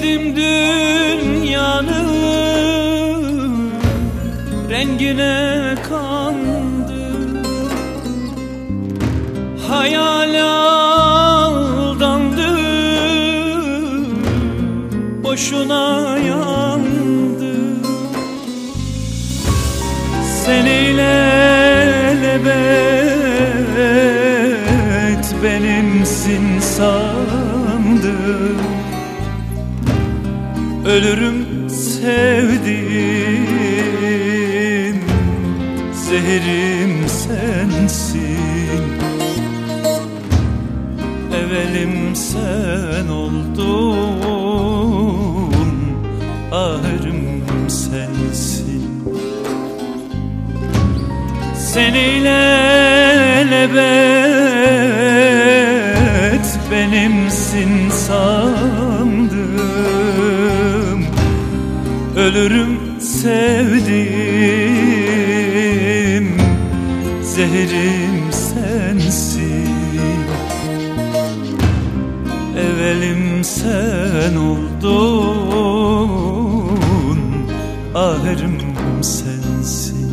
Cahildim dünyanın rengine kandım Hayal aldandım Boşuna yandım Seninle lebet benimsin sandım Ölürüm sevdiğim Zehirim sensin. Evelim sen oldun Ahırım sensin. Seninle sevdim Zehrim sensin. Evelim sen oldun Ahırım sensin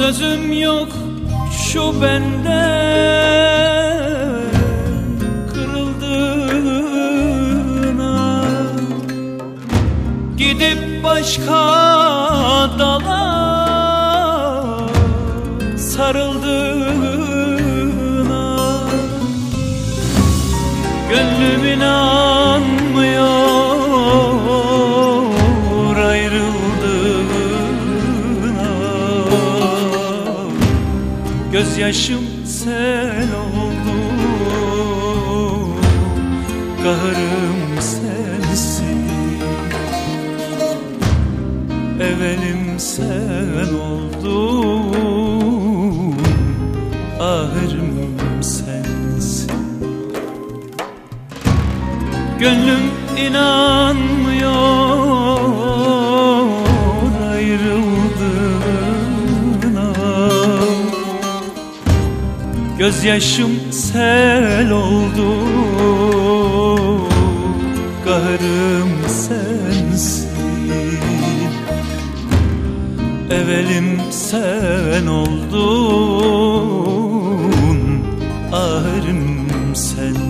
Sözüm yok şu bende. Kırıldığına Gidip başka dala sarıldığına Gönlüm inanmıyor Gözyaşım sel oldu Kahrım sensin. Evelim sen oldun Ahırım sensin. Gönlüm inanmıyor ayrıldığına Gözyaşım sel oldu. Kahrım sensin. Evelim sen oldun. Ağrım sen.